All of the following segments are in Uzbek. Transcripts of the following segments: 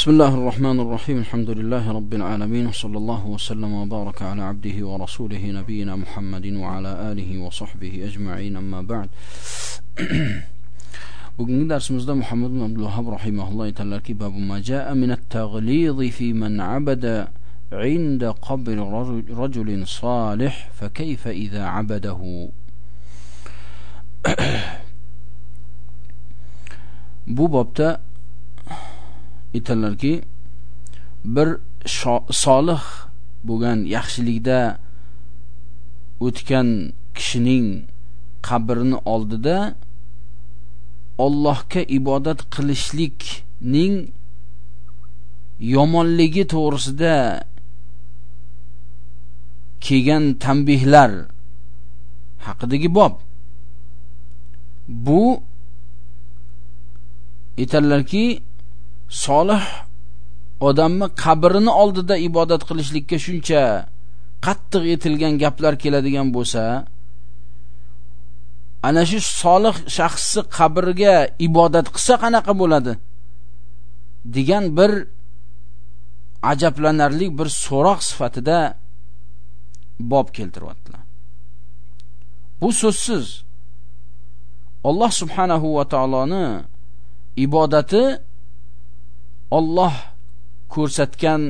بسم الله الرحمن الرحيم الحمد لله رب العالمين وصلى الله وسلم وبارك على عبده ورسوله نبينا محمد وعلى آله وصحبه أجمعين أما بعد Bugünkü dersimizde Muhammed bin Abdülvahhab rahimehullah teala ki babu ma caa min at-taghliz fi men abada inda qabr racul salih fe keyfe iza abadahu Bu babda aytadilarki bir solih bo'lgan yaxshilikda o'tgan kishining qabrini oldida Allohga ibodat qilishlikning yomonligi to'g'risida kelgan tanbihlar haqidagi bob. Bu aytadilarki solih odamni qabrini oldida ibodat qilishlikka shuncha qattiq etilgan gaplar keladigan bo'lsa ana shu solih shaxsni qabrga ibodat qilsa qanaqa bo'ladi? degan bir ajablanarli bir so'roq sifatida bob keltiryaptilar. Bu so'zsiz Alloh subhanahu va taoloni ibodati Alloh ko'rsatgan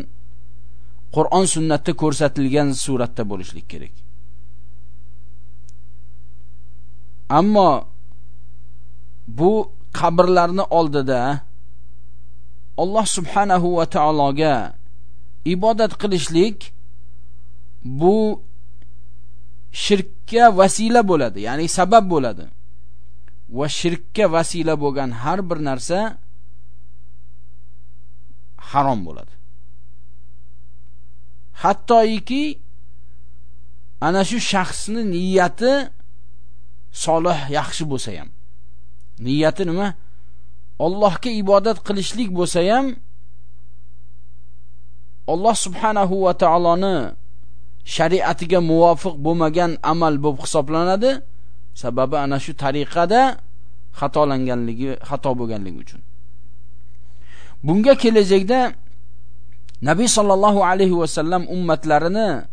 Qur'on sunnatda ko'rsatilgan suratda bo'lishlik kerak. Ammo bu qabrlarni oldida Alloh subhanahu va taologa ibodat qilishlik bu shirkka vasila bo'ladi, ya'ni sabab bo'ladi. Va shirkka vasila bo'lgan har bir narsa harom bo'ladi. Hattoiki ana shu shaxsni niyati solih yaxshi bo'lsa ham. Niyati nima? Allohga ibodat qilishlik bo'lsa ham Alloh subhanahu va taoloni shariatiga muvofiq bo'lmagan amal bo'lib hisoblanadi. Sababi ana shu tariqada xatolanganligi xato bo'lganligi uchun. Bunga kelajakda Nabiy sallallohu alayhi va sallam ummatlarini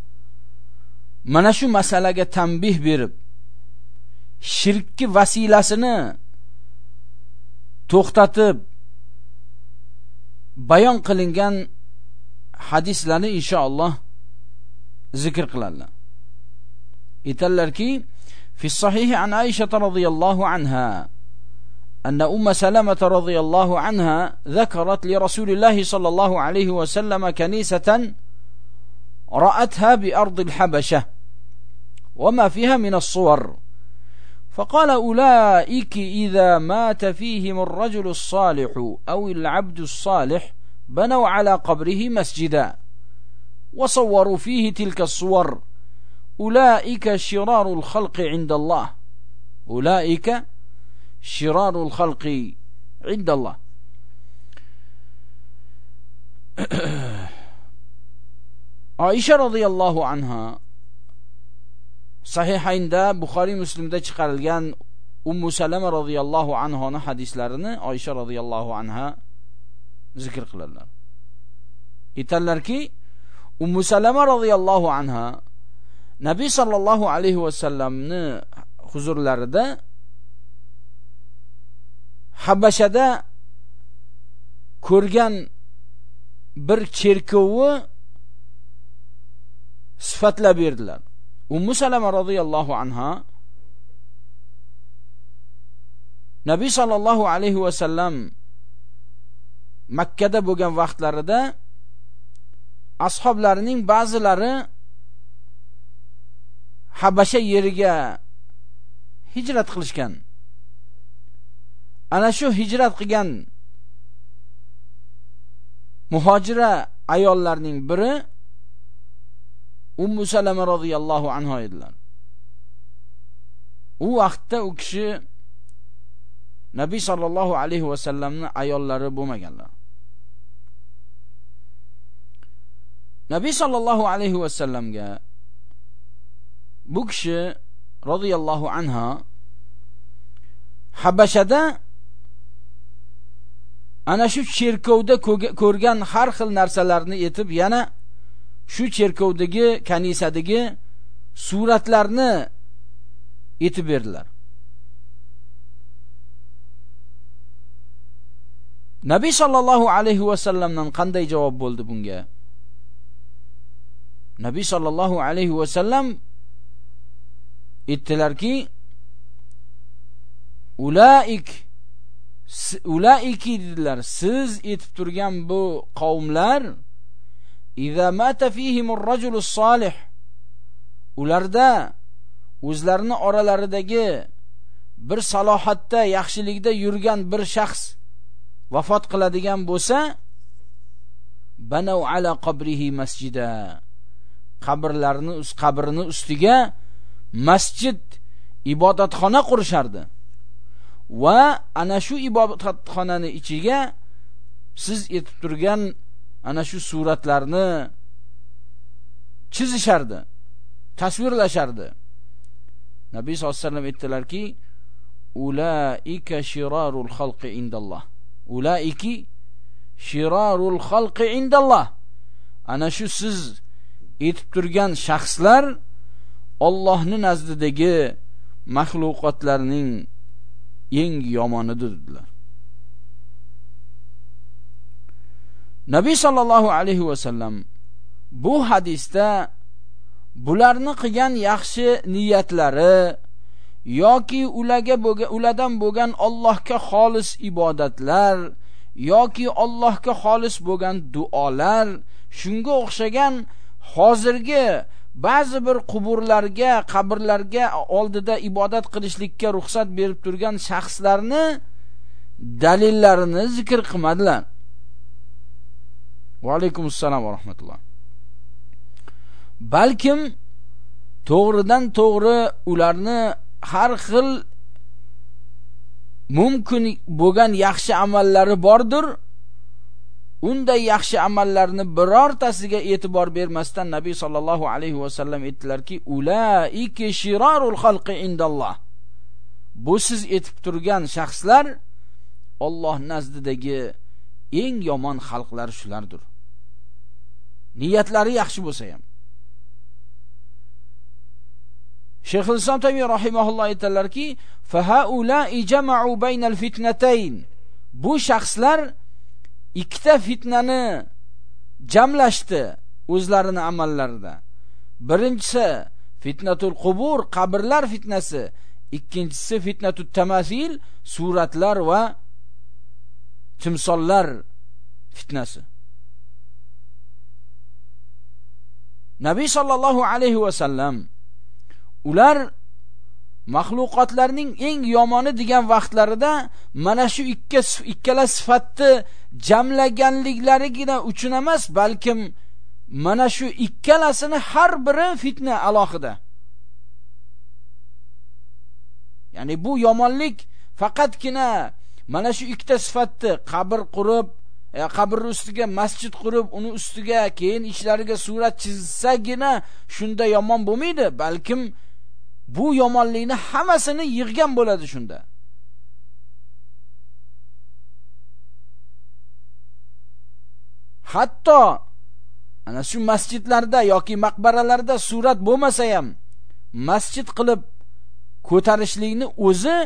mana shu masalaga tanbih berib shirkki vasilasini to'xtatib bayon qilingan hadislarni inshaalloh zikr qiladilar. Aytadilarki fi sahihi an Aisha radhiyallohu anha أن أم سلمة رضي الله عنها ذكرت لرسول الله صلى الله عليه وسلم كنيسة رأتها بأرض الحبشة وما فيها من الصور. فقال أولئك إذا مات فيهم الرجل الصالح أو العبد الصالح بنوا على قبره مسجدا وصوروا فيه تلك الصور. أولئك شرار الخلق عند الله. أولئك شرار الخلق عند الله Oysha radhiyallohu anha sahihaynda Buxoriy Muslimda chiqarilgan Ummu Salama radhiyallohu anhoni hadislarini Oysha radhiyallohu anha zikr qiladilar. Aytadilarki, Ummu Salama radhiyallohu anha Nabiy sallallohu alayhi va sallamni huzurlarida Habashada ko'rgan bir cherkovni sifatlab berdilar. Ummu Salama radhiyallohu anha Nabiy sallallohu alayhi va sallam Makka da bo'lgan vaqtlarida ashablarining ba'zilari Habasha yeriga hijrat qilishgan. Ana shu hijrat qilgan muhojira ayollarning biri Ummu Salama radhiyallohu anha edilar. U vaqtda u kishi Nabiy sallallohu alayhi va sallamning ayollari bo'lmaganlar. Nabiy sallallohu alayhi va sallamga bu kishi radhiyallohu anha Habashada ana shu cherkovda ko'rgan har xil narsalarni etib yana shu cherkovdagi kanisadagi suratlarni etib berdilar. Nabiy sollallohu alayhi vasallamdan qanday javob bo'ldi bunga? Nabiy sollallohu alayhi vasallam aytdilarki ulaik ulaiki dedilar siz etib turgan bu qavmlar iza mata fihimur rajulus solih ularda o'zlarini oralaridagi bir salohatda yaxshilikda yurgan bir shaxs vafot qiladigan bo'lsa banau ala qabrihi masjida qabrlarini qabrini ustiga masjid ibodatxona qurishardi. Va ana shu ibodatxonani ichiga siz etib turgan ana shu suratlarni chizishardi tasvirlashardi. Nabiy sallallohu alayhi vasallam aytdilarki ulaika shirarul xalqi indalloh. Ulaiki shirarul xalqi indalloh. Ana shu siz etib turgan shaxslar Allohning nazdidagi maxluqotlarning eng yomonidir dedilar. Nabiy sollallohu alayhi vasallam bu hadisda bularni qilgan yaxshi niyatlari yoki ularga bo'lgan ulardan bo'lgan Allohga xolis ibodatlar yoki Allohga xolis bo'lgan duolar shunga o'xshagan hozirgi ba'zi bir quburlarga qabrlarga oldida ibodat qilishlikka ruxsat berib turgan shaxslarni dalillarini zikr qilmadilar. Va alaykum assalom va rahmatulloh. Balkim to'g'ridan to'g'ri ularni har xil mumkin bo'lgan yaxshi amallari bordir. Unday yaxshi amallarni birortasiga e'tibor bermasdan nabiy sollallohu alayhi vasallam aytdilarki ulaiki shirarul xalqi indalloh. Bu siz etib turgan shaxslar Alloh nazdidagi eng yomon xalqlar shulardir. Niyatlari yaxshi bo'lsa ham. Shayx Islom Taymiy rahimahulloh aytadilarki, "Fa haula'i jama'u baynal fitnatayn." Bu shaxslar ikkita fitnani jamlashdi o'zlarini amallarida. Birinchisi fitnatul qubur, qabrlar fitnasi, ikkinchisi fitnatut tamasil, suratlar va timsollar fitnasi. Nabiy sallallohu alayhi va sallam ular maxluqotlarning eng yomoni degan vaqtlarida mana shu ikki ikkala sifatni jamlaganliklarigina uchun emas balkim mana shu ikkalasini har biri fitna alohida. Ya'ni bu yomonlik faqatgina mana shu ikkita sifatni qabr qurib e, qabr ustiga masjid qurib uni ustiga keyin ichlariga surat chizsagina shunda yomon bo'lmaydi balkim bu yomonlikni hammasini yig'gan bo'ladi shunda. Hatto ana shu masjidlarda yoki maqbaralarda surat bo'lmasa ham masjid qilib ko'tarishlikni o'zi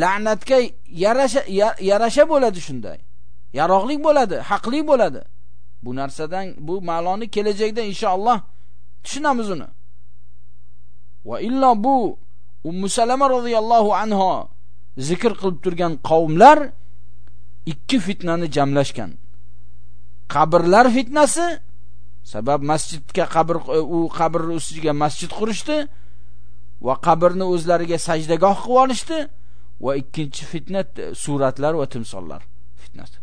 la'natga yarasha yarasha bo'ladi shunday. Yaroqlik bo'ladi haqli bo'ladi. Bu narsadan bu ma'loni kelajakda inshaalloh tushunamiz uni. Va illo bu Ummu Salama radhiyallohu anha zikr qilib turgan qavmlar ikki fitnani jamlashgan. Qabrlar fitnasi sabab masjidga qabr e, u qabr ustiga masjid qurishdi va qabrni o'zlariga sajdagoh qilib olishdi va ikkinchi fitna suratlar va timsollar fitnasi.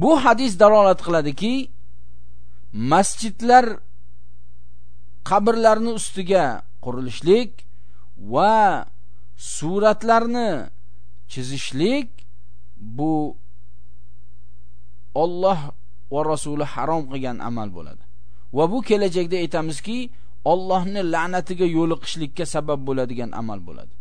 Bu hadis dalolat qiladiki, masjidlar qabrlarni ustiga qurilishlik va suratlarni chizishlik bu Alloh va rasuli harom qilgan amal bo'ladi. Va bu kelajakda aytamizki, Allohning la'natiga yo'liqishlikka sabab bo'ladigan amal bo'ladi.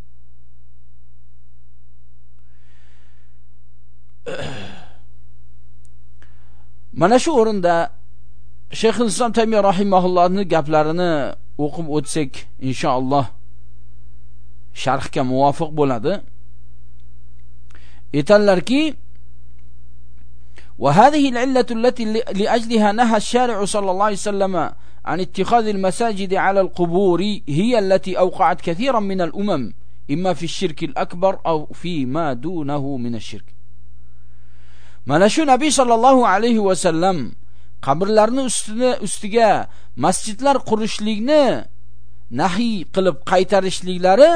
mana shu o'rinda shayxul islom taymiya rahimahullohni gaplarini o'qib o'tsak inshaalloh sharhga muvofiq bo'ladi aytadilarki وهذه العلة التي لأجلها نهى الشارع صلى الله عليه وسلم عن اتخاذ المساجد على القبور هي التي أوقعت كثيرا من الأمم إما في الشرك الأكبر أو فيما دونه من الشرك mana shu nabiy sollallohu alayhi vasallam qabrlarni ustini ustiga masjidlar qurishlikni nahiy qilib qaytarishliklari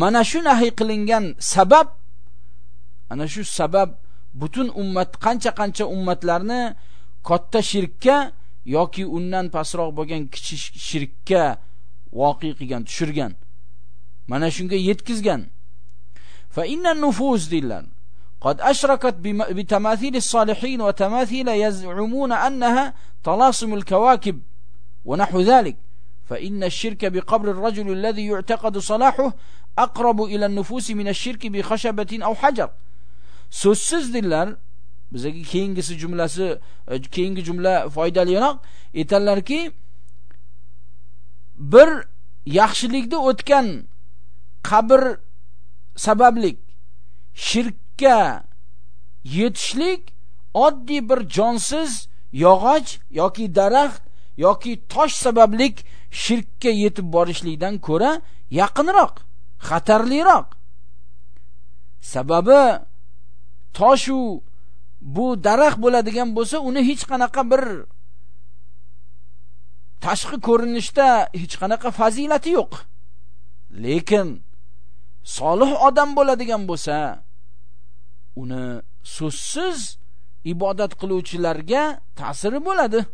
mana shu nahiy qilingan sabab ana shu sabab butun ummat qancha qancha ummatlarni katta shirkka yoki undan pastroq bo'lgan kichik shirkka voqi qilgan tushirgan mana shunga yetkizgan fa inna nufuz dillan قد أشركت بتماثيل الصالحين وتماثيل يزعمون أنها طلاسم الكواكب ونحو ذلك. فإن الشرك بقبر الرجل الذي يعتقد صلاحه أقرب إلى النفوس من الشرك بخشبة أو حجر. So'zsiz dinlar bizaga keyingisi jumlasi keyingi jumla foydaliroq aytadilarki bir yaxshilikda o'tgan qabr sabablik shirkka yetishlik oddiy bir jonsiz yog'och yoki daraxt yoki tosh sabablik shirkka yetib borishlikdan ko'ra yaqinroq xatarliroq. Sababi toshu bu daraxt bo'ladigan bo'lsa uni hech qanaqa bir tashqi ko'rinishda hech qanaqa fazilati yo'q. Lekin solih odam bo'ladigan bo'lsa uni so'zsiz ibodat qiluvchilarga ta'siri bo'ladi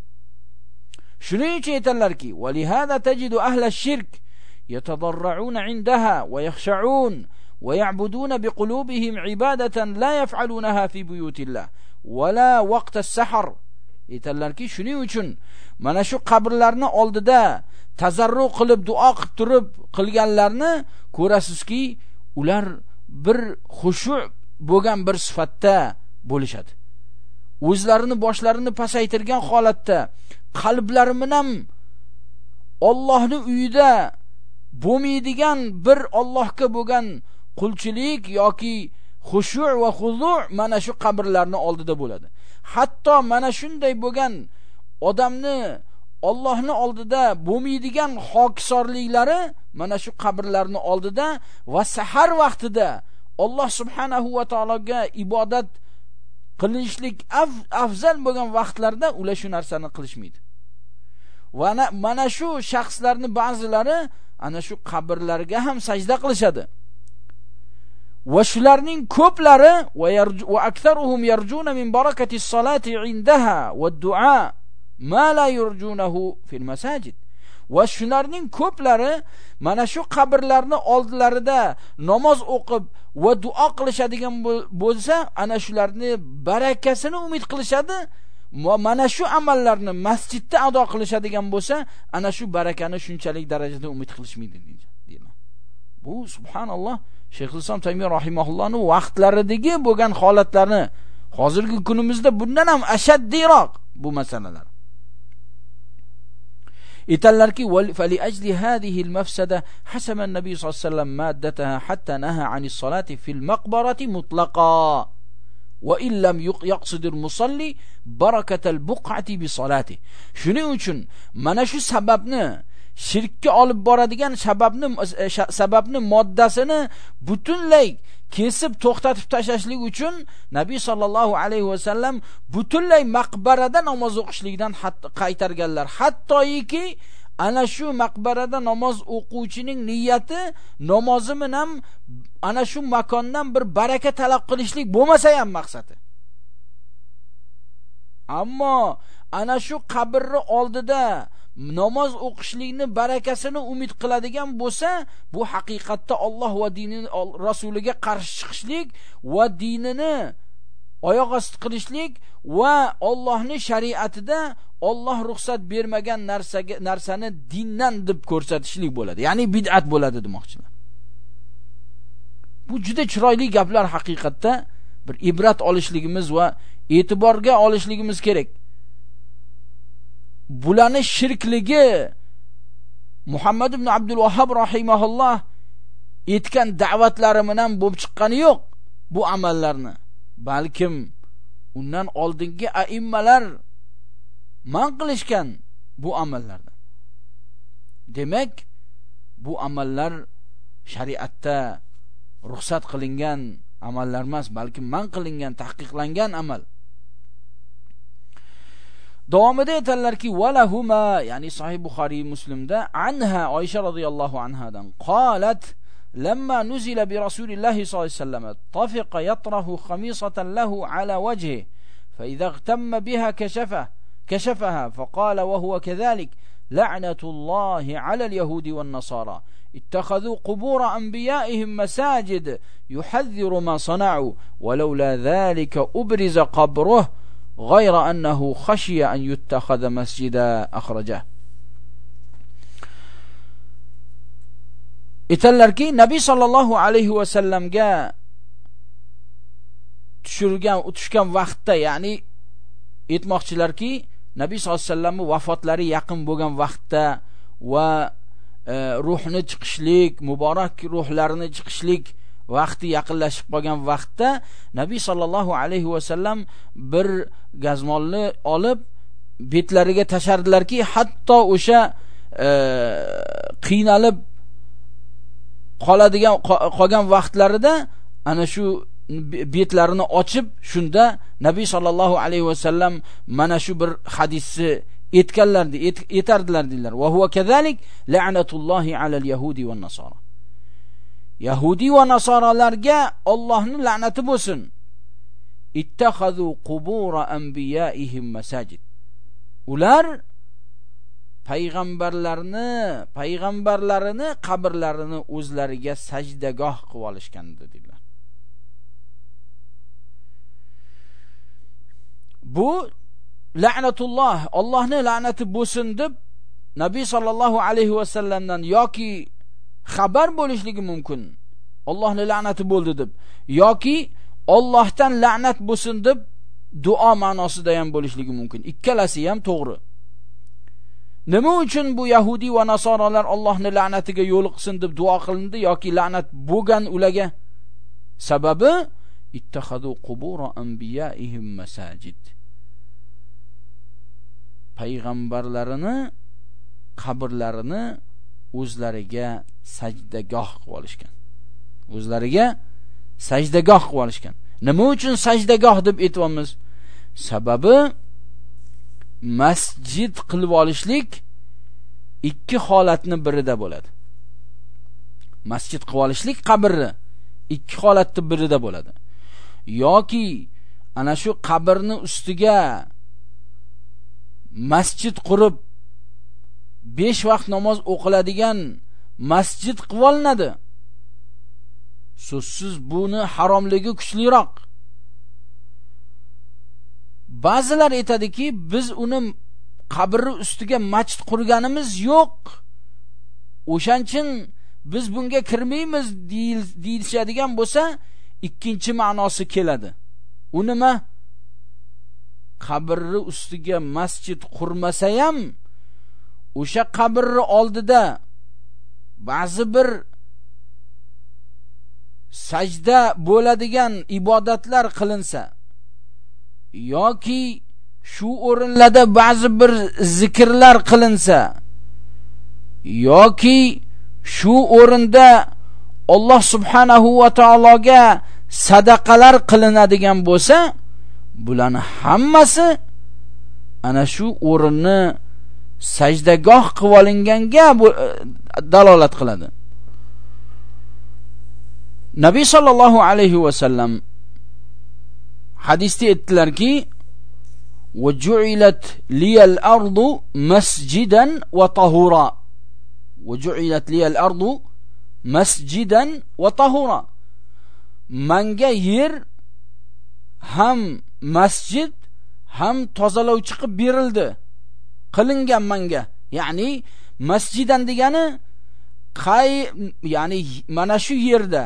shuning uchun aytadilarki valihada tajidu ahla shirk yatadarrauna indaha va yakhsha'un ويعبدون بقلوبهم عبادة لا يفعلونها في بيوت الله ولا وقت السحر aytadilarki shuning uchun mana shu qabrlarni oldida tazarru qilib duo qilib turib qilganlarni ko'rasizki ular bir xushu bo'lgan bir sifatda bo'lishadi. O'zlarini boshlarini pasaytirgan holatda qalblari bilan Allohni uyida bo'lmaydigan bir Allohga bo'lgan qulchilik yoki xushu' va xuzu' mana shu qabrlarni oldida bo'ladi. Hatto mana shunday bo'lgan odamni Allohni oldida bo'lmaydigan hokisorliklari mana shu qabrlarni oldida va sahar vaqtida Alloh subhanahu va taologa ibodat qilishlik afzal bo'lgan vaqtlarda ular shu narsani qilishmaydi. Va mana shu shaxslarni ba'zilari ana shu qabrlarga ham sajda qilishadi. Va shularning ko'plari va aktharuhum yarjuna min barakati solati indaha va du'a ma la yurjunahu fil masajid. Va shularning ko'plari mana shu qabrlarni oldilarida namoz o'qib va duo qilishadigan bo'lsa ana shularni barakasini umid qilishadi va mana shu amallarni masjidda ado qilishadigan bo'lsa ana shu barakani shunchalik darajada umid qilishmaydi deyman. Bu subhanalloh shayx islom taymiy rahimaullohni vaqtlaridagi bo'lgan holatlarni hozirgi kunimizda bundan ham ashaddiyroq bu masalalar. aytadilarki فلأجل هذه المفسدة حسم النبي صلى الله عليه وسلم مادتها حتى نهى عن الصلاة في المقبرة مطلقا وإن لم يقصد المصلي بركة البقعة بصلاته shuning uchun mana shu sababni shirkka olib boradigan sababni e, sababni moddasini butunlay kesib to'xtatib tashlashlik uchun nabiy sollallohu alayhi vasallam butunlay maqbarada namoz o'qishlikdan qaytarganlar. Hattoiki ana shu maqbarada namoz o'quvchining niyati namozi bilan ana shu makondan bir baraka talab qilishlik bo'lmasa ham maqsadi. Ammo ana shu qabrni oldida namoz o'qishlikni barakasini umid qiladigan bo'lsa bu haqiqatda Alloh va dinini rasuliga qarshi chiqishlik va dinini oyoq osti qilishlik va Allohning shariatida Alloh ruxsat bermagan narsaga narsani dindan deb ko'rsatishlik bo'ladi. Ya'ni bid'at bo'ladi demoqchiman. Bu juda chiroyli gaplar haqiqatda bir ibrat olishligimiz va e'tiborga olishligimiz kerak. Bularni shirkligi muhammad ibn abdul vahhab rahimahulloh etgan da'vatlari bilan bo'lib chiqqani yo'q bu amallarni. Balkim undan oldingi aimmalar man qilishgan bu amallardan. Demak bu amallar shariatda ruxsat qilingan amallar emas balki man qilingan tahqiqlangan amal. Davomida aytadilarki valahuma ya'ni sahih Buxoriy Muslimda anha Oysha radhiyallohu anhadan qolat lamma nuzila bi rasulillahi sollallohu alayhi vasallam tafiqa yatrahu khamisatan lahu ala wajhi fa idha ihtamma biha kashafa kashafaha fa qala wa huwa kadhalik la'natullahi ala al-yahudi wan-nasara اتخذوا قبور أنبيائهم مساجد يحذر ما صنعوا ولولا ذلك أبرز قبره غير أنه خشي أن يتخذ مسجدا أخرجه aytadilarki nabiy sollallohu alayhi vasallamga tushirgan tushgan vaqtda ya'ni aytmoqchilarki nabiy sollallohu alayhi vasallamni vafotlari yaqin bo'lgan vaqtda va e, ruhni chiqishlik muborak ruhlarini chiqishlik vaqti yaqinlashib qolgan vaqtda nabiy sollallohu alayhi vasallam bir gazmolni olib betlariga tashardilarki hatto o'sha e, qiynalib qoladigan qolgan vaqtlarida ana shu betlarini ochib shunda nabiy sollallohu alayhi vasallam mana shu bir hadisni aytganlar etardilar deydilar. Va huwa kazalik la'natullohi alal yahudi va nasara. Yahudi va nasoralarga Allohning la'nati bo'lsin. Ittakhadhu qubura anbiyaihim masajid. Ular payg'ambarlarni payg'ambarlarini qabrlarini o'zlariga sajdagoh qilib olishgan dedilar. Bu la'natulloh Allohni la'nati bo'lsin deb Nabiy sallallohu alayhi va sallamdan yoki xabar bo'lishligi mumkin. Allohni la'nati bo'ldi deb. Yoki Allohdan la'nat bo'lsin deb duo ma'nosida ham bo'lishligi mumkin. Ikkalasi ham to'g'ri. Nima uchun bu yahudi va nasoralar Allohning la'natiga yo'liqsin deb duo qilindi yoki la'nat bo'lgan ularga? Sababi ittahadu qubur anbiyaihim masajid. Payg'ambarlarini qabrlarini o'zlariga sajdagoh qilib olishgan. O'zlariga sajdagoh qilib olishgan. Nima uchun sajdagoh deb aytyapmiz? Sababi masjid qilib olishlik ikki holatni birida bo'ladi. Masjid qilib olishlik qabrni ikki holatni birida bo'ladi. Yoki ana shu qabrni ustiga masjid qurib besh vaqt namoz o'qiladigan masjid qilib olinadi. So'zsiz buni haromligi kuchliroq. Ba'zilar aytadiki biz uni qabri ustiga masjid qurganimiz yo'q. O'shanchin biz bunga kirmaymiz deyilishadigan bo'lsa ikkinchi ma'nosi keladi. U nima? Qabrni ustiga masjid qurmasa ham o'sha qabrni oldida ba'zi bir sajda bo'ladigan ibodatlar qilinsa yoki shu o'rinlarda ba'zi bir zikrlar qilinsa yoki shu o'rinda Alloh subhanahu va taologa sadaqalar qilinadigan bo'lsa bularni hammasi ana shu o'rinni sajdagoh qilib olinganga dalolat qiladi Nabiy sallallohu alayhi va sallam hadisda aytdilarki وجعلت لي الأرض مسجدا وطهورا وجعلت لي الأرض مسجدا وطهورا manga yer ham masjid ham tozalovchi qilib berildi Qilingan manga. Ya'ni masjidan degani qay ya'ni mana shu yerda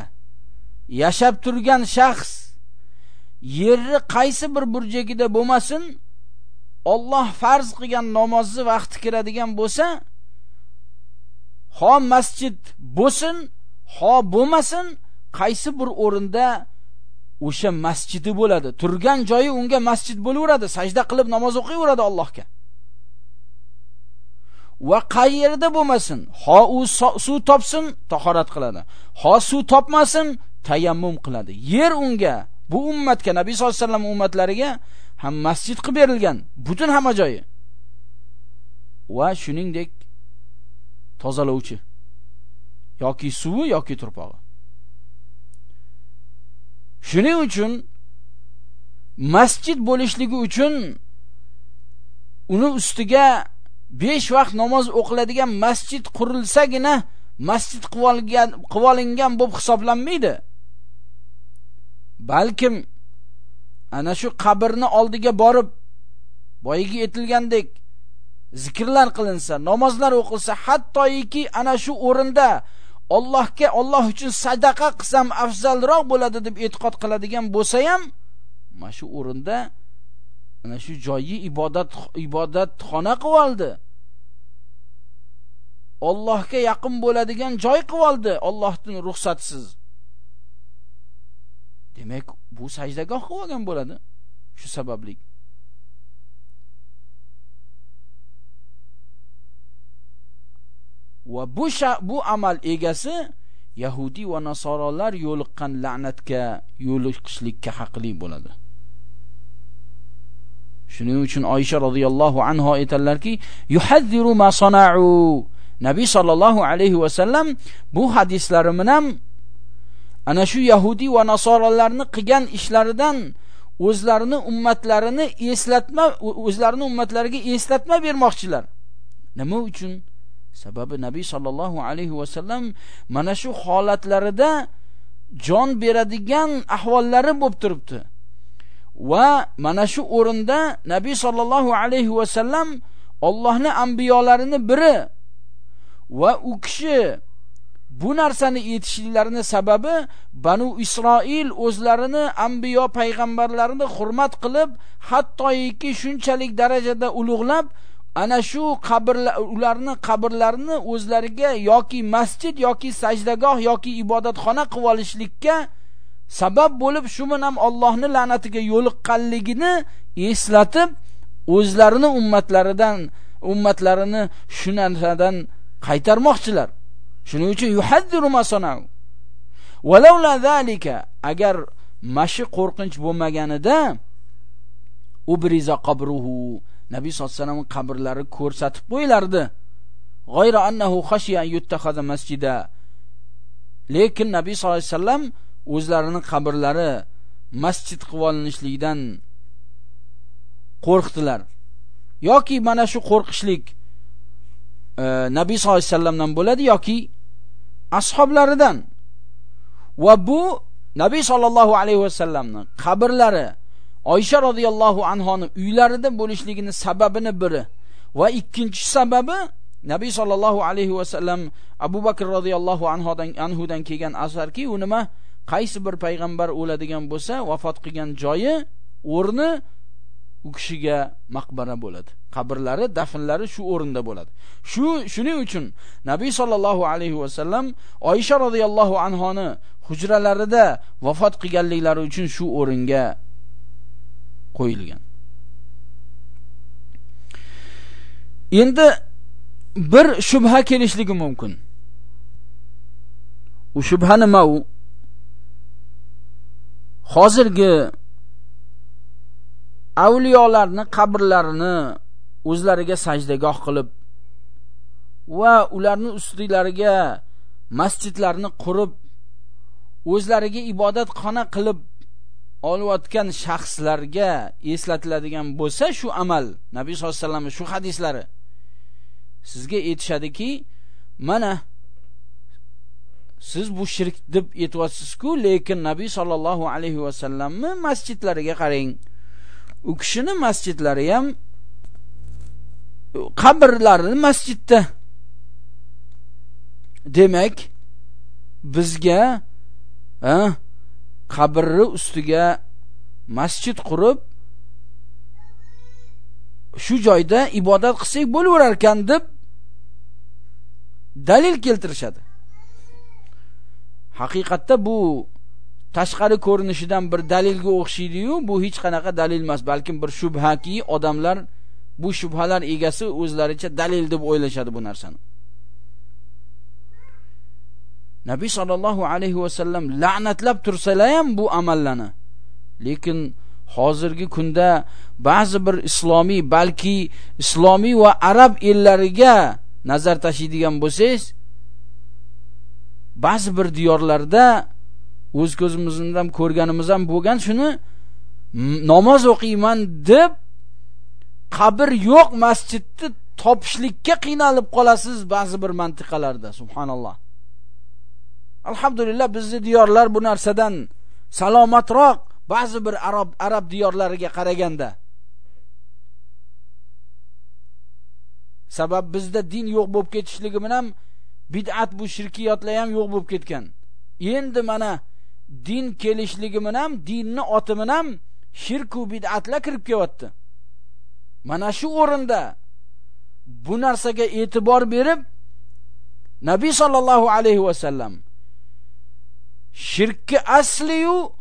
yashab turgan shaxs yerni qaysi bir burjagida bo'lmasin Alloh farz qilgan namozni vaqti kiradigan bo'lsa ho masjid bo'lsin ho bo'lmasin qaysi bir o'rinda o'sha masjidi bo'ladi. Turgan joyi unga masjid bo'laveradi sajda qilib namoz o'qiyveradi Allohga. Va qayerda bo'lmasin ho u suv topsin tahorat qiladi. Ho suv topmasin tayammum qiladi. Yer unga bu ummatga nabiy sollallohu alayhi vasallam ummatlariga ham masjid qilib berilgan. Butun hamma joyi. Va shuningdek tozalovchi. Yoki suvi yoki turpog'i. Shuning uchun masjid bo'lishligi uchun uni ustiga 5 vaqt namoz o'qiladigan masjid qurilsagina masjid qivolgan qivolingan bo'lib hisoblanmaydi. Balkim ana shu qabrni oldiga borib boyagi aytilgandek zikrlar qilinsa namozlar o'qilsa hattoiki ana shu o'rinda Allohga Alloh uchun sadaqa qilsam afzalroq bo'ladi deb e'tiqod qiladigan bo'lsa ham mana shu o'rinda ana shu joyi ibodat ibodatxona qilib oldi. Allohga yaqin bo'ladigan joy qilib oldi Allohning ruxsatsiz. Demak bu sajdagoh qilib olgan bo'ladi shu sabablik va bu bu amal egasi yahudi va nasoralar yo'liqqan la'natga yo'liqishlikka haqli bo'ladi. Shuning uchun oysha roziyallohu anha aytadilarki yuhazziru ma sana'u. Nabiy sollallohu alayhi vasallam bu hadislari bilan ana shu yahudi va nasoralarni qilgan ishlaridan o'zlarini ummatlarini eslatma o'zlarini ummatlariga eslatma bermoqchilar. Nima uchun? Sababi nabiy sollallohu alayhi vasallam mana shu holatlarida jon beradigan ahvollari bo'lib turibdi. Va mana shu o'rinda nabiy sollallohu alayhi vasallam Allohning ambiyolarini biri va u kishi bu narsani aytishliklarini sababi banu isroil o'zlarini ambiyo payg'ambarlarini hurmat qilib hattoiki shunchalik darajada ulug'lab ana shu qabrlar ularni qabrlarini o'zlariga yoki masjid yoki sajdagoh yoki ibodatxona qilib olishlikka sabab bo'lib shu bilan Allohning la'natiga yo'liqqanligini eslatib o'zlarini ummatlaridan ummatlarini shu narsadan qaytarmoqchilar. Shuning uchun yuhaddiru masanau Walaula zalika agar mashi qo'rqinch bo'lmaganida ubriza qabruhu nabiy sollallohu alayhi vasallam qabrlari ko'rsatib qo'yilardi. G'ayra annahu khashiya yuttakhadha masjida. Lekin nabiy sollallohu alayhi vasallam o'zlarini qabrlari masjid qilib olinishligidan qo'rqdilar. Yoki mana shu qo'rqishlik e, nabiy sollallohu alayhi vasallamdan bo'ladi yoki ashoblaridan. Va bu nabiy sollallohu alayhi vasallamni qabrlari Oysha radhiyallohu anhoni uylarida bo'lishligini sababini biri va ikkinchi sababi Nabiy sollallohu alayhi vasallam Abu Bakr radhiyallohu anhodan anhudan kelgan asarki, u nima? Qaysi bir payg'ambar o'ladigan bo'lsa, vafot qilgan joyi, o'rni u kishiga maqbara bo'ladi. Qabrlari, dafnlari shu o'rinda bo'ladi. Shu shuning uchun Nabiy sallallohu alayhi va sallam Oysha radhiyallohu anhoni hujralarida vafot qilganliklari uchun shu o'ringa qo'yilgan endi bir shubha kelishligi mumkin u shubha nima u hozirgi avliyolarni qabrlarini o'zlariga sajdagoh qilib va ularni ustilariga masjidlarni qurib o'zlariga ibodatxona qilib olayotgan shaxslarga eslatiladigan bo'lsa shu amal nabiy sollallohu alayhi vasallam shu hadislari sizga aytishadiki mana siz bu shirk deb aytyapsizku lekin nabiy sallallohu alayhi va sallamni masjidlariga qarang. U kishini masjidlari ham qabrlari masjidda. Demak bizga ha qabrni ustiga masjid qurib shu joyda ibodat qilsak bo'laverar ekan deb dalil keltirishadi. Haqiqatda bu tashqari ko'rinishidan bir dalilga o'xshaydi-yu, bu hech qanaqa dalil emas, balkim bir shubhaki odamlar bu shubhalar egasi o'zlaricha dalil deb o'ylashadi bu narsani. Nabiy sallallohu alayhi va sallam la'natlab tursalar ham bu amallarni. Lekin hozirgi kunda ba'zi bir islomiy, balki islomiy va arab ellariga nazar tashlaydigan bo'lsangiz, ba'zi bir diyorlarda o'z ko'zimizdan ko'rganimiz ham bo'lgan shuni namoz o'qiyman deb qabr yo'q masjidni topishlikka qiynalib qolasiz ba'zi bir mantiqalarda subhanalloh. Alhamdulillah bizni diyorlar bu narsadan salomatroq ba'zi bir arab arab diyorlariga qaraganda. Sabab bizda din yo'q bo'lib ketishligi bilan bid'at bu shirkiyotlar ham yo'q bo'lib ketgan. Endi mana din kelishligi bilan dinni oti bilan shirku bid'atlar kirib kelyapti mana shu o'rinda bu narsaga e'tibor berib nabiy sollallohu alayhi vasallam shirkni asliyu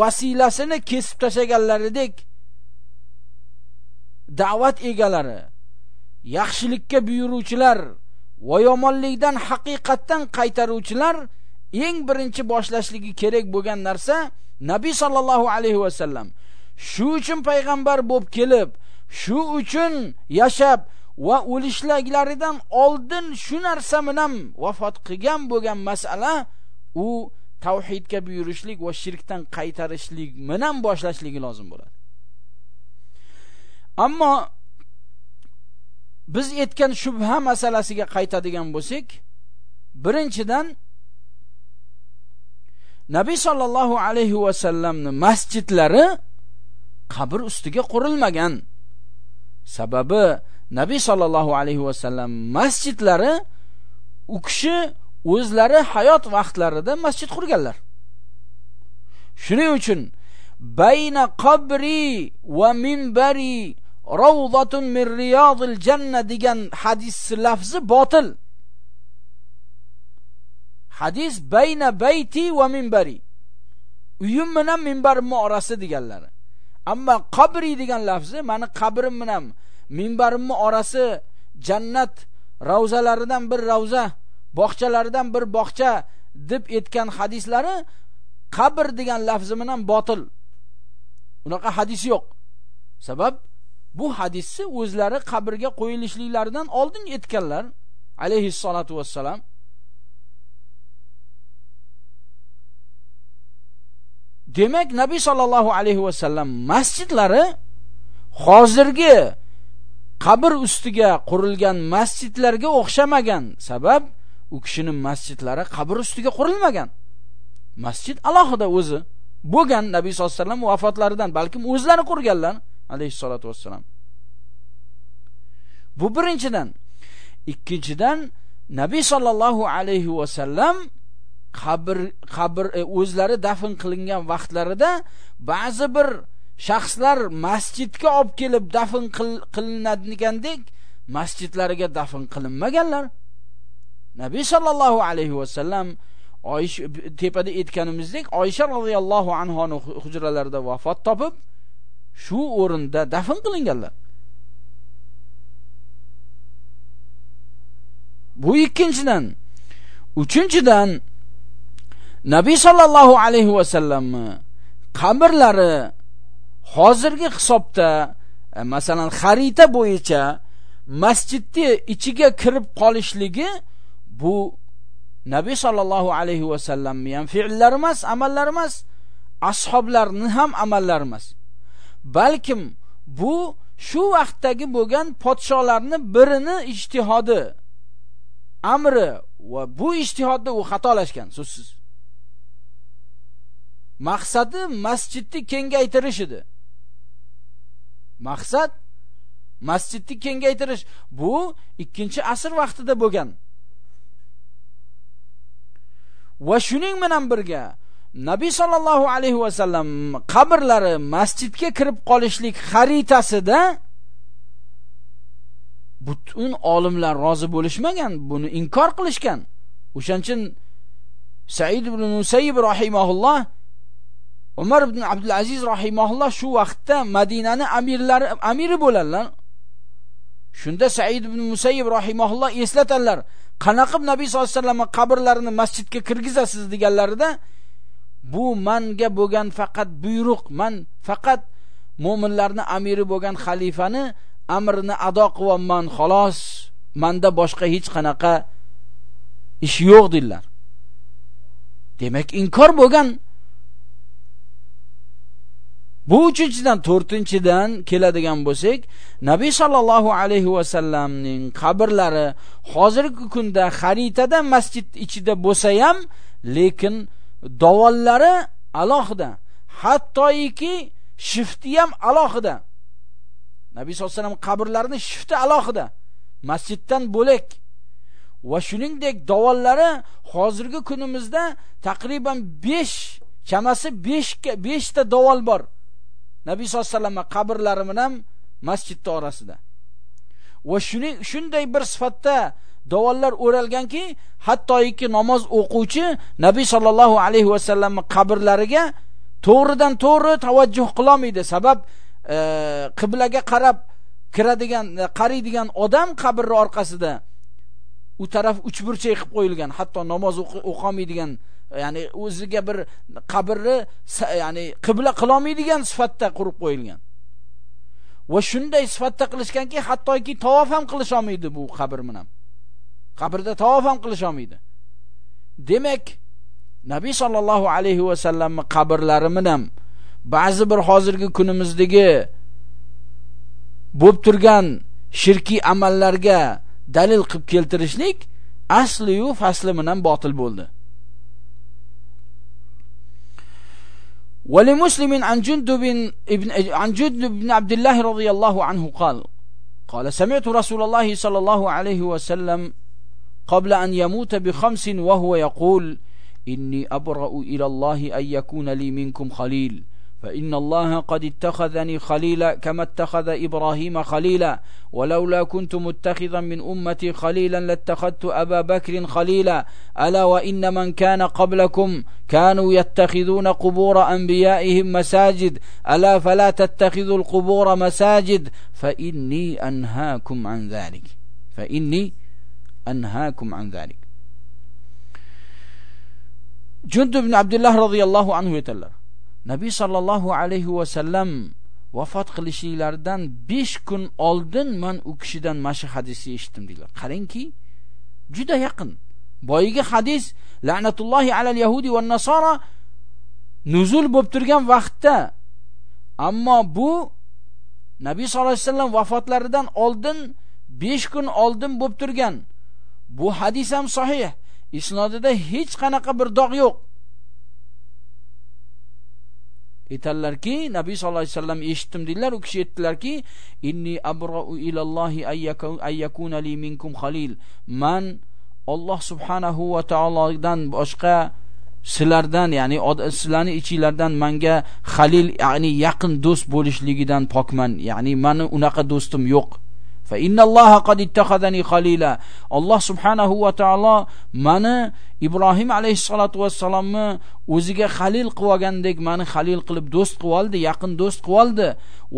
vasilasini kesib tashlaganlaridek da'vat egalari yaxshilikka buyuruvchilar va yomonlikdan haqiqatdan qaytaruvchilar eng birinchi boshlashligi kerak bo'lgan narsa nabiy sallallohu alayhi va sallam. Shu uchun payg'ambar bo'lib kelib shu uchun yashab va o'lishlaridan oldin shu narsa bilan vafot qilgan bo'lgan masala u tavhidga buyurishlik va shirkdan qaytarishlik bilan boshlashligi lozim bo'ladi. Ammo biz aytgan shubha masalasiga qaytadigan bo'lsak birinchidan Nabiy sallallohu alayhi vasallamni masjidlari qabr ustiga qurilmagan. Sababi Nabiy sallallohu alayhi va sallam masjidlari u kishi o'zlari hayot vaqtlarida masjid qurganlar. Shuning uchun bayna qabri va minbari rawdatun min riyadil janna degan hadis lafzi botil. hadis bayna bayti va minbari. Uyim bilan minbarimni orasi deganlari. Ammo qabri degan lafzi mani qabrim bilan minbarimni orasi jannat ravzalaridan bir ravza bog'chalaridan bir bog'cha deb aytgan hadislari qabr degan lafzi bilan botil. Unaqa hadis yo'q. Sabab? Bu hadisni o'zlari qabrga qo'yilishliklaridan oldin aytganlar. Alayhi salatu vassalam. Demak nabiy sollallohu alayhi vasallam masjidlari hozirgi qabr ustiga qurilgan masjidlarga o'xshamagan. Sabab u kishining masjidlari qabr ustiga qurilmagan. Masjid alohida o'zi bo'lgan. Nabiy sollallohu alayhi vasallam vafotlaridan balkim o'zlari qurganlar. Alayhissalotu vassalam. Bu birinchidan. Ikkinchidan nabiy sollallohu alayhi vasallam qabr qabr e, o'zlari dafn qilingan vaqtlarida ba'zi bir shaxslar masjidga olib kelib dafn qilinadigandek masjidlariga dafn qilinmaganlar. Nabiy sollallohu alayhi vasallam oysha tepada aytganimizdek oysha roziyallohu anhoni hujralarida vafot topib shu o'rinda dafn qilinganlar bu ikkinchidan uchinchidan Nabiy sallallohu alayhi vasallamni qabrlari hozirgi hisobda e, masalan xarita bo'yicha masjidni ichiga kirib qolishligi bu Nabiy sallallohu alayhi vasallamni ham fe'llari emas, amallari emas, ashoblarni ham amallari emas. Balkim bu shu vaqtdagi bo'lgan podsholarni birini ijtihodi amri va bu ijtihodda u xatolashgan so'zsiz. maqsadi masjidni kengaytirish edi. Maqsad masjidni kengaytirish. Bu ikkinchi asr vaqtida bo'lgan. Va shuning bilan birga nabiy sollallohu alayhi vasallam qabrlari masjidga kirib qolishlik xaritasida butun olimlar rozi bo'lishmagan buni inkor qilishgan. O'shaning uchun said ibn musayyib rahimahulloh umar ibn abdulaziz rahimahulloh shu vaqtda madinani amirlari amiri bo'ladilar shunda said ibn musayyib rahimahulloh eslatadilar qanaqa nabiy sallallohu alayhi vasallam qabrlarini masjidga kirgizasiz? deganlarida bu manga bo'lgan faqat buyruq man faqat mo'minlarni amiri bo'lgan xalifani amrini ado qilyapman xolos. Manda boshqa hech qanaqa ish yo'q dedilar. Demak inkor bo'lgan. Bu uchinchidan to'rtinchidan keladigan bo'lsak nabiy sollallohu alayhi vasallamning qabrlari hozirgi kunda xaritada masjid ichida bo'lsa ham lekin davollari alohida. Hattoiki shifti ham alohida. Nabiy sallallohu alayhi vasallam qabrlarini shifti alohida. Masjiddan bo'lak. Va shuningdek davollari hozirgi kunimizda taqriban 5 chamasi 5 5 ta davol bor. Nabiy sollallohu alayhi vasallam qabrlari bilan masjidni orasida. Va shuning shunday bir sifatda davollar o'ralganki hattoiki namoz o'quvchi nabiy sallallohu alayhi va sallam qabrlariga to'g'ridan to'g'ri tavajjuh qilolmaydi. Sabab e, qiblaga qarab kiradigan e, qaraydigan odam qabrning orqasida u taraf uchburchak qilib qo'yilgan. Hatto namoz o'qolmaydigan ya'ni o'ziga bir qabrni ya'ni qibla qila olmaydigan sifatda qurib qo'yilgan. Va shunday sifatda qilishganki hattoki tavof ham qilisholmaydi bu qabr bilan. Qabrda tavof ham qilisholmaydi. Demak nabiy sollallohu alayhi vasallamni qabrlari bilan ba'zi bir hozirgi kunimizdagi bo'lib turgan shirkiy amallarga dalil qilib keltirishlik asliyu fasli bilan botil bo'ldi. ولمسلم عن جندب ابن عن جندب بن عبد الله رضي الله عنه قال قال سمعت رسول الله صلى الله عليه وسلم قبل أن يموت بخمس وهو يقول إني أبرأ إلى الله أن يكون لي منكم خليل. فإن الله قد اتخذني خليلا كما اتخذ إبراهيم خليلا. ولولا كنت متخذا من أمتي خليلا لاتخذت أبا بكر خليلا. ألا وإن من كان قبلكم كانوا يتخذون قبور أنبيائهم مساجد. ألا فلا تتخذوا القبور مساجد. فإني أنهاكم عن ذلك. فإني أنهاكم عن ذلك. جند بن عبد الله رضي الله عنه aytadilar nabiy sallallohu alayhi va sallam vafot qilishilaridan 5 kun oldin men u kishidan mana hadisi eshitdim deydilar. Qarangki juda yaqin. Boyiga hadis la'natullohi alal yahudi va nasara nuzul bo'lib turgan vaqtda. Ammo bu nabiy sallallohu alayhi vasallam vafotlaridan oldin 5 kun oldin bo'lib turgan. Bu hadis ham sahih. Isnodida hech qanaqa bir dog' yo'q. Aytadilarki nabiy sallallohu alayhi vasallam eshitdim deydilar u kishi aytdilarki inni abrou ilallohi ayyakuna li minkum khalil. Man Alloh subhanahu va taolodan boshqa sizlardan ya'ni sizlarni ichinglardan menga xalil ya'ni yaqin do'st bo'lishligidan pokman. Ya'ni mani unaqa do'stim yo'q. Fa innalloha qad ittakhadani khalila Alloh subhanahu va taolo mani Ibrohim alayhissalatu vassalomni o'ziga xalil qilib olgandek mani xalil qilib do'st qilib oldi, yaqin do'st qilib oldi.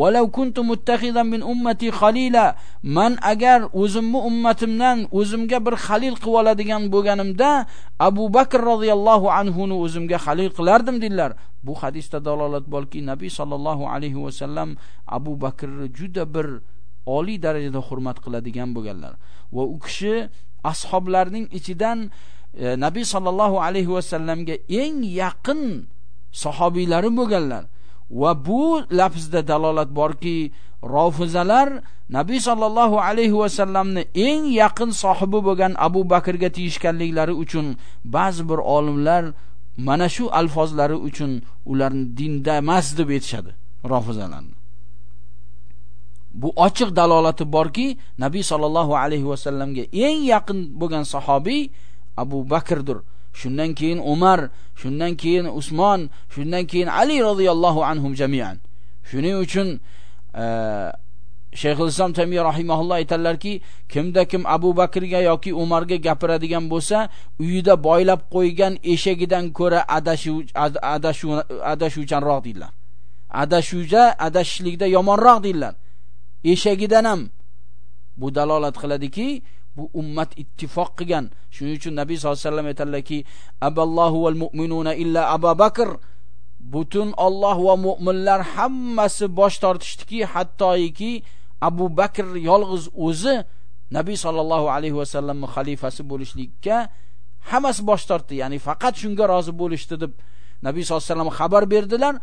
Walau kuntu muttakhidan min ummati khalila man agar o'zimni ummatimdan o'zimga bir xalil qilib oladigan bo'lganimda Abu Bakr radhiyallohu anhu ni o'zimga xalil qilardim dedilar. Bu hadisda dalolat borki, Nabiy sallallohu alayhi va sallam Abu Bakrni juda bir oliy darajada hurmat qiladigan bo'lganlar. Va u kishi ashoblarning ichidan e, nabiy sollallohu alayhi vasallamga eng yaqin sahobiylari bo'lganlar. Va bu lafzda dalolat borki rofizalar nabiy sollallohu alayhi vasallamni eng yaqin sohibi bo'lgan abu bakrga tiyishganliklari uchun ba'zi bir olimlar mana shu alfozlari uchun ularni dinda emas deb aytishadi rofizalarni. Bu ochiq dalolati borki nabiy sollallohu alayhi vasallamga eng yaqin bo'lgan sahobiy abu bakrdir shundan keyin umar shundan keyin usmon shundan keyin ali roziyallohu anhum jamian. Shuning uchun e, shayxul islom tamiya rahimaulloh aytadilarki kimda kim abu bakrga yoki umarga gapiradigan bo'lsa uyida boylab qo'ygan eshagidan ko'ra adashuv adashuvchanroq deydilar. Adashuvja adashishlikda yomonroq deydilar. Eshagidan ham bu dalolat qiladiki bu ummat ittifoq qilgan. Shuning uchun nabiy sollallohu alayhi vasallam aytadilarki aballohu val mu'minuna illa abu bakr. Butun Alloh va mu'minlar hammasi bosh tortishdiki hattoiki Abu Bakr yolg'iz o'zi Nabiy sollallohu alayhi vasallamning xalifasi bo'lishlikka hammasi bosh tortdi ya'ni faqat shunga rozi bo'lishdi deb Nabiy sallallohu alayhi vasallam xabar berdilar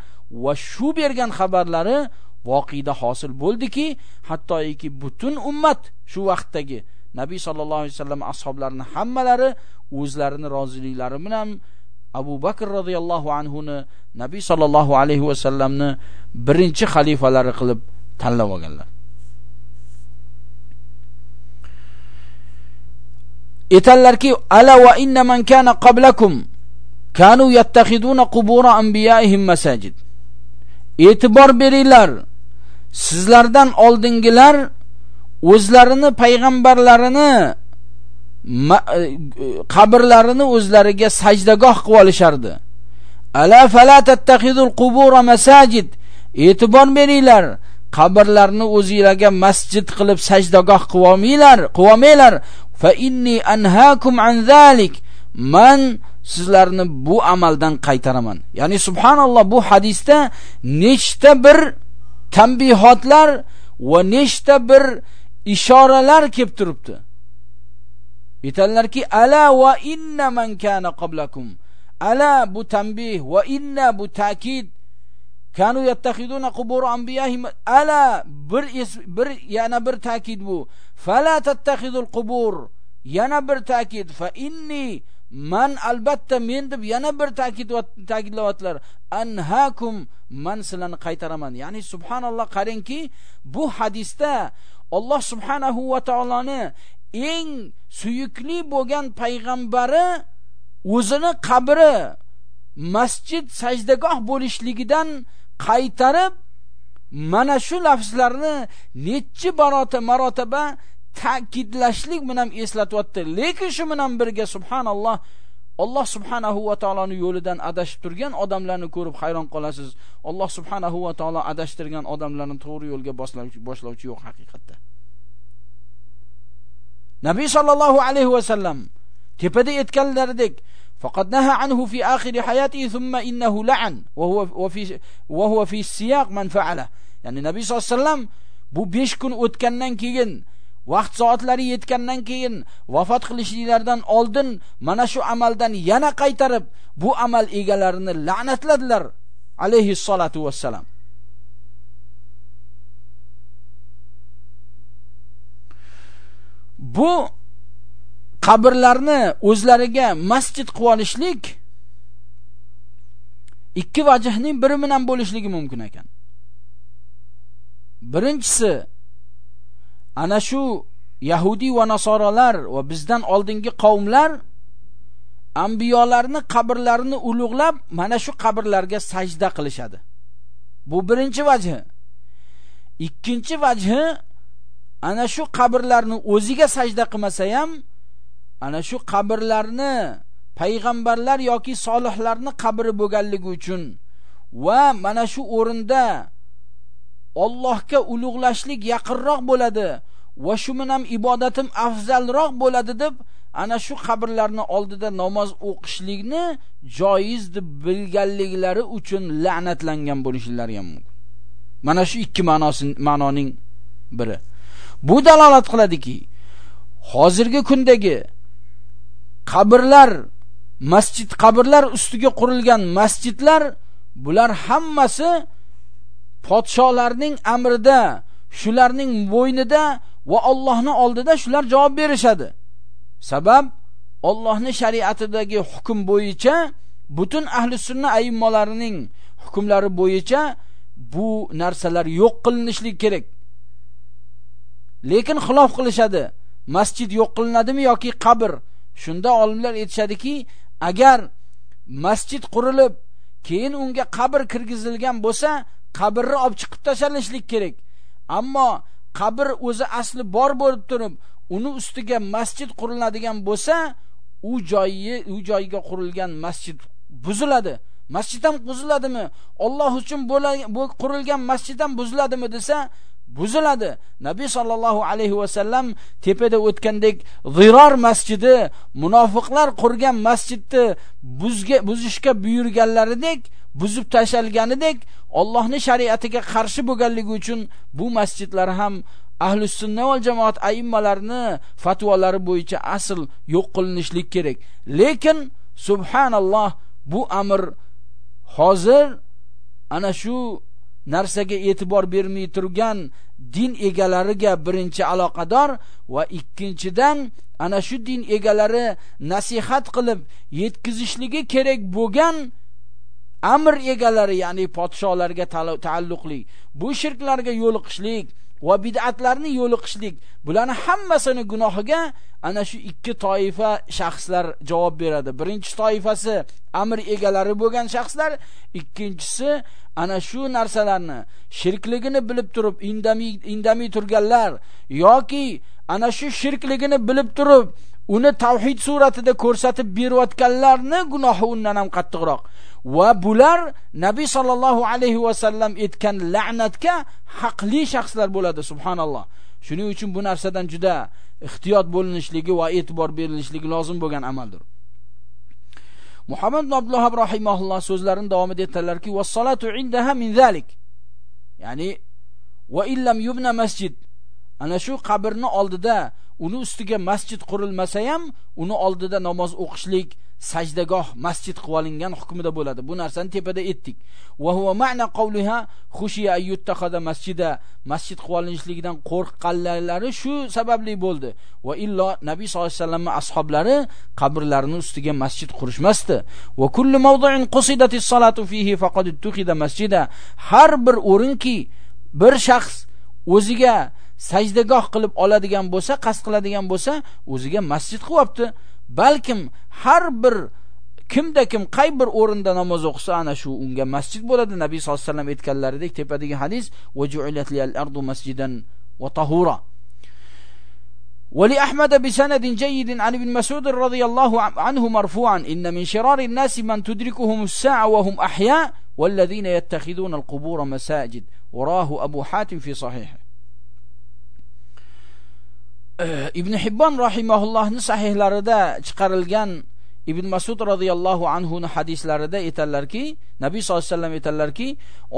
va shu bergan xabarlari voqeda hosil bo'ldiki hattoiki butun ummat shu vaqtdagi Nabiy sallallohu alayhi vasallam ashoblarini hammalari o'zlarini roziliklari bilan Abu Bakr radhiyallohu anhu ni Nabiy sallallohu alayhi vasallamni birinchi xalifalari qilib tanlab olganlar. Aytadilarki, ala va inna man kana qablakum kanu yattakhiduna qubur anbiya'ihim masajid. E'tibor beringlar. Sizlardan oldingilar o'zlarini payg'ambarlarini e, qabrlarini o'zlariga sajdagoh qilib olishardi. Ala fala tattakhidul qubur masajid. E'tibor beringlar. qabrlarni o'zingizlarga masjid qilib sajdagoh qilolmanglar, qilolmanglar. Fa inni anhaakum an zalik. Man sizlarni bu amaldan qaytaraman. Ya'ni subhanalloh bu hadisda nechta bir tanbihotlar va nechta bir ishoralar kelib turibdi. aytadilarki ala va inna man kana qablakum. Ala bu tanbih va inna bu ta'kid. Kanu yattakhiduna qubur anbiyahim. Ala bir bir yana bir ta'kid bu. Fala tattakhidul qubur. Yana bir ta'kid. Fa inni man albatta men deb yana bir ta'kid ta'kidlayaptilar anhakum man sizlarni qaytaraman. Ya'ni subhanalloh qarangki bu hadisda Alloh subhanahu va taoloni eng suyukli bo'lgan payg'ambari o'zini qabri masjid sajdagoh bo'lishligidan qaytarib mana shu lafzlarni nechi barota marotaba ta'kidlashlik bilan eslatyapti lekin shu bilan birga subhanalloh Alloh subhanahu va taoloning yo'lidan adashib turgan odamlarni ko'rib hayron qolasiz. Alloh subhanahu va taolo adashtirgan odamlarni to'g'ri yo'lga boshlovchi yo'q haqiqatda. Nabiy sallallohu alayhi va sallam tepada aytganlaridek faqat naha anhu fi akhir hayati thumma innahu la'an va huwa wa fi va huwa fi siyaq man fa'ala. Ya'ni Nabiy sallallohu alayhi bu 5 kun o'tgandan keyin vaqt soatlari yetgandan keyin vafot qilishliklaridan oldin mana shu amaldan yana qaytarib bu amal egalarini la'natladilar alayhi salatu vassalam. Bu qabrlarni o'zlariga masjid qilib ikki vajhning biri bilan bo'lishligi mumkin ekan. Birinchisi ana shu yahudi va nasoralar va bizdan oldingi qavmlar anbiyolarni qabrlarini ulug'lab mana shu qabrlarga sajda qilishadi. Bu birinchi vajhi. Ikkinchi vajhi ana shu qabrlarni o'ziga sajda qilmasa ham ana shu qabrlarni payg'ambarlar yoki solihlarni qabri bo'lganligi uchun va mana shu o'rinda Allohga ulug'lashlik yaqinroq bo'ladi va shu bilan ibodatim afzalroq bo'ladi deb ana shu qabrlarni oldida namoz o'qishlikni joiz deb bilganliklari uchun la'natlangan bo'lishlari ham mumkin. Mana shu ikki ma'nosi ma'noning biri. Bu dalolat qiladiki, hozirgi kundagi qabrlar, masjid qabrlar ustiga qurilgan masjidlar bular hammasi podsholarning amrida, shularning bo'ynida va Allohning oldida shular javob berishadi. Sabab Allohning shariatidagi hukm bo'yicha butun ahli sunna ayimmolarining hukmlari bo'yicha bu narsalar yo'q qilinishlik kerak. lekin xilof qilishadi masjid yo'q qilinadimi yoki qabr shunda olimlar aytishadiki agar masjid qurilib keyin unga qabr kirgizilgan bo'lsa qabrni olib chiqib tashlanishlik kerak. Ammo qabr o'zi asli bor bo'lib turib uni ustiga masjid quriladigan bo'lsa u joyi u joyga qurilgan masjid buziladi. Masjid ham buziladimi Alloh uchun qurilgan masjid ham buziladimi desa buziladi. Nabiy sollallohu alayhi vasallam tepada o'tgandek ziror masjidi munofiqlar qurgan masjidni buzga buzishga buyurganlaridek buzib tashalganidek Allohning shariatiga qarshi bo'lganligi uchun bu masjidlar ham ahli sunna va jamoat aimalarini fatvolari bo'yicha asl yo'q qilinishlik kerak. Lekin subhanalloh bu amr hozir ana shu narsaga e'tibor bermay turgan din egalariga birinchi aloqador va ikkinchidan ana shu din egalari nasihat qilib yetkazishligi kerak bo'lgan amr egalari ya'ni podsholarga taalluqli. Bu shirklarga yo'liqishlik va bid'atlarni yo'liqishlik. Bularni hammasini gunohiga ana shu ikki toifa shaxslar javob beradi. Birinchi toifasi amr egalari bo'lgan shaxslar ikkinchisi ana shu narsalarni shirkligini bilib turib indamay indamay turganlar yoki ana shu shirkligini bilib turib uni tavhid suratida ko'rsatib berayotganlarni gunohi undan ham qattiqroq. Va bular nabiy sollallohu alayhi vasallam aytgan la'natga haqli shaxslar bo'ladi subhanalloh. Shuning uchun bu narsadan juda ehtiyot bo'linishligi va e'tibor berilishligi lozim bo'lgan amaldir. Muhammad ibn abdulloh rahimahulloh so'zlarini davomida aytadilarki vassalatu indaha min zalik ya'ni va illam yubna masjid. Ana shu qabrni oldida uni ustiga masjid qurilmasa ham uni oldida namoz o'qishlik sajdagoh masjid qilib olingan hukmida bo'ladi. Bu narsani tepada aytdik va huwa ma'na qawliha khushiya ayyuttakhada masjida. Masjid qilib olinishligidan qo'rqqanlari shu sababli bo'ldi. Va illo nabiy sollallohu alayhi vasallam ashablari qabrlarini ustiga masjid qurishmasdi. Va kullu mawdi'in qusidatis salatu fihi faqad tukhida masjida. Har bir o'rinki bir shaxs o'ziga sajdagoh qilib oladigan bo'lsa qasd qiladigan bo'lsa o'ziga masjid qilyapti balkim har bir kimda kim qay bir o'rinda namoz o'qisa ana shu unga masjid bo'ladi nabiy sollallohu alayhi vasallam aytganlaridek tepadagi hadis vaju'ilat liyal ardu masjidan va tahura ولأحمد بسند جيد عن ابن مسعود رضي الله عنه مرفوعا إن من شرار الناس من تدركهم الساعة وهم أحياء والذين يتخذون القبور مساجد وراه أبو حاتم في صحيحه ibn hibbon rahimahullohni sahihlarida chiqarilgan ibn masud roziyallohu anhuni hadislarida aytadilarki nabiy sallallohu alayhi vasallam aytadilarki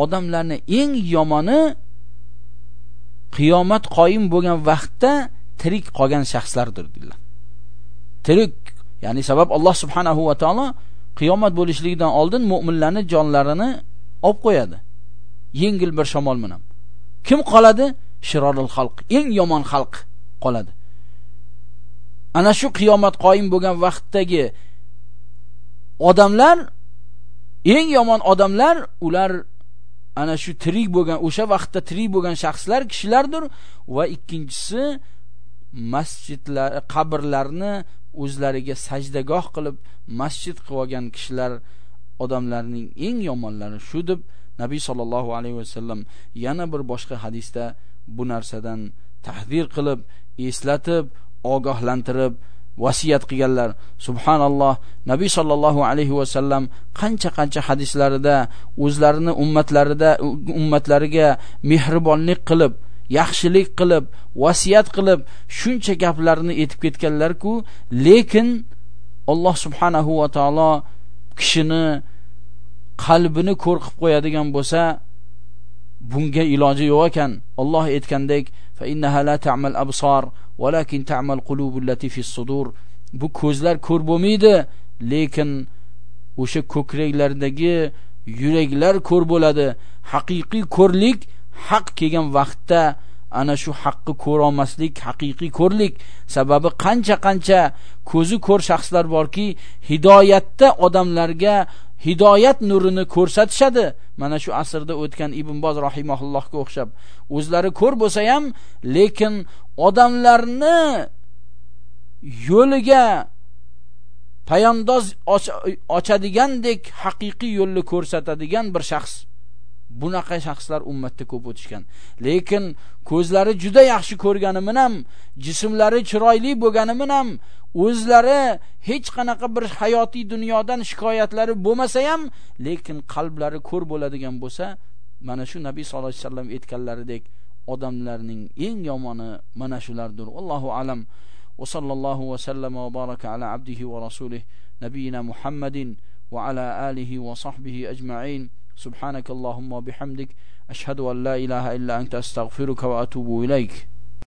odamlarni eng yomoni qiyomat qoyim bo'lgan vaqtda tirik qolgan shaxslardir dedilar. Tirik ya'ni sabab alloh subhanahu va taolo qiyomat bo'lishligidan oldin mo'minlarni jonlarini olib qo'yadi. Yengil bir shamol bilan. Kim qoladi? Shirorul xalq eng yomon xalq. Qoladi. Ana shu qiyomat qoyim bo'lgan vaqtdagi odamlar eng yomon odamlar ular ana shu tirik bo'lgan o'sha vaqtda tirik bo'lgan shaxslar kishilardir. Va ikkinchisi masjidlar qabrlarni o'zlariga sajdagoh qilib masjid qilib olgan kishilar odamlarning eng yomonlari shu deb nabiy sollallohu alayhi vasallam yana bir boshqa hadisda bu narsadan tahdir qilib eslatib ogohlantirib vasiyat qilganlar. Subhanalloh nabiy sollallohu alayhi vasallam qancha qancha hadislarida o'zlarini ummatlarida ummatlariga mehribonlik qilib yaxshilik qilib vasiyat qilib shuncha gaplarni aytib ketganlarku lekin alloh subhanahu va taolo kishini qalbini ko'r qilib qo'yadigan bo'lsa bunga iloji yo'q ekan. Alloh aytgandek fa innaha la ta'mal absar walakin ta'mal qulubul lati fis sudur bu ko'zlar ko'r bo'lmaydi lekin o'sha ko'kraklardagi yuraklar ko'r bo'ladi. Haqiqiy ko'rlik haq kelgan vaqtda ana shu haqqi ko'rolmaslik haqiqiy ko'rlik sababi qancha qancha ko'zi ko'r shaxslar borki hidoyatda odamlarga hidoyat nurini ko'rsatishadi. Mana shu asrda o'tgan ibn boz rahimahullohga o'xshab o'zlari ko'r bo'lsa ham lekin odamlarni yo'liga payandoz ochadigandek haqiqiy yo'lni ko'rsatadigan bir shaxs. Bunaqa shaxslar ummatda ko'p o'tishgan. Lekin ko'zlari juda yaxshi ko'rgani bilan jismlari chiroyli bo'lgani bilan o'zlari hech qanaqa bir hayotiy dunyodan shikoyatlari bo'lmasa ham lekin qalblari ko'r bo'ladigan bo'lsa mana shu nabiy sollallohu alayhi vasallam aytganlaridek odamlarning eng yomoni mana shulardir. Allohu alam. Va sallallohu va sallama va baraka ala abdihi va rasulih nabiyina muhammadin va ala alihi va sahbihi ajmain. Subhanakallohumma bihamdik. Ashhadu an la ilaha illa anta astag'firuka va atubu ilayk.